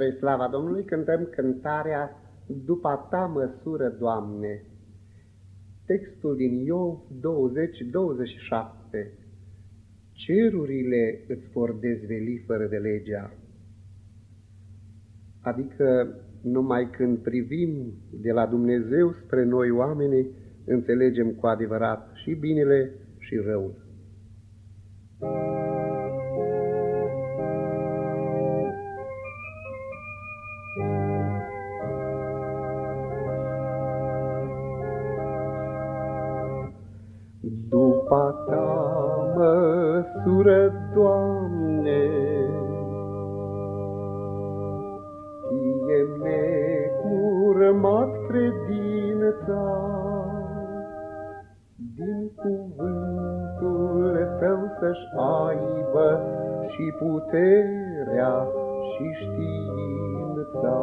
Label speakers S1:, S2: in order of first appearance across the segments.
S1: Spre slava Domnului cântăm cântarea După ta măsură, Doamne. Textul din Iov 20-27 Cerurile îți vor dezveli fără de legea. Adică numai când privim de la Dumnezeu spre noi oamenii, înțelegem cu adevărat și binele și răul. După măsură, Doamne, fie necurmat credința, din cuvântul Tău să-și aibă și puterea și știința.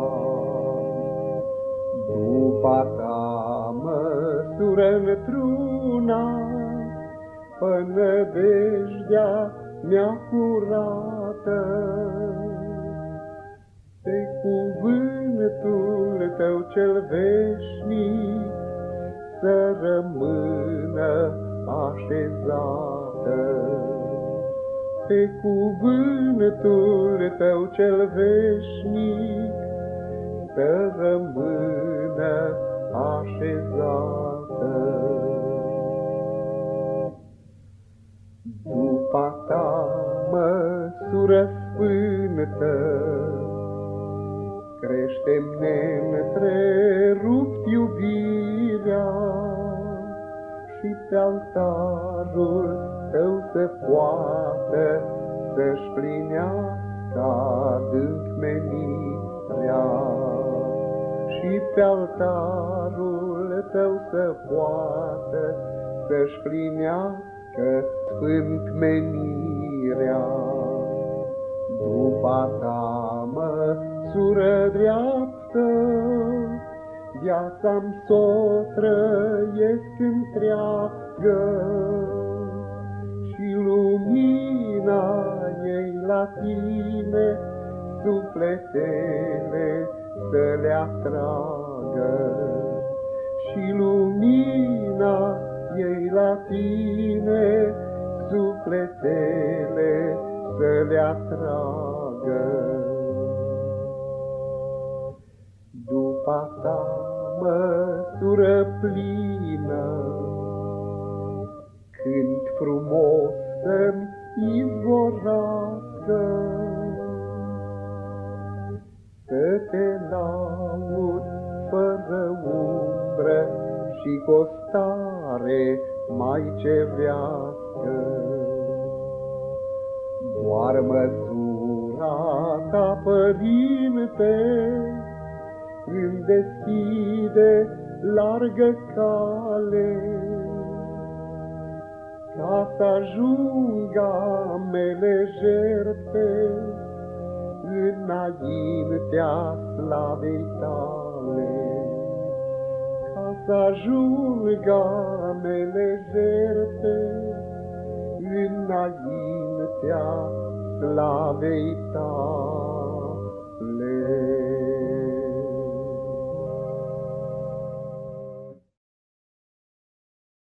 S1: După ta măsură într-una, până dejdea mea curată. Pe cuvântul tău cel veșnic să rămână așezată. Pe cuvântul tău cel veșnic să rămână așezată. Măsură sfântă, creștem neîntrerupt iubirea și pe altarul tău să poată să-și plinească adânc menirea. Și pe altarul tău să poată să-și plinească că sfânt menirea. După ta măsură dreaptă, viața-mi s-o trăiesc întreagă, și lumina ei la tine, sufletele să le atragă. Și lumina ei la tine sufletele să le atragă. După ta măsură plină, când frumos să-mi izvorască, să te laud fără umbră și cu stare mai cerească. Doar măsura ta, Părinte, îmi deschide largă cale, ca să ajungă mele jertfe înaintea slavei tale. Să ajungă mele jerte înaintea slavei tale.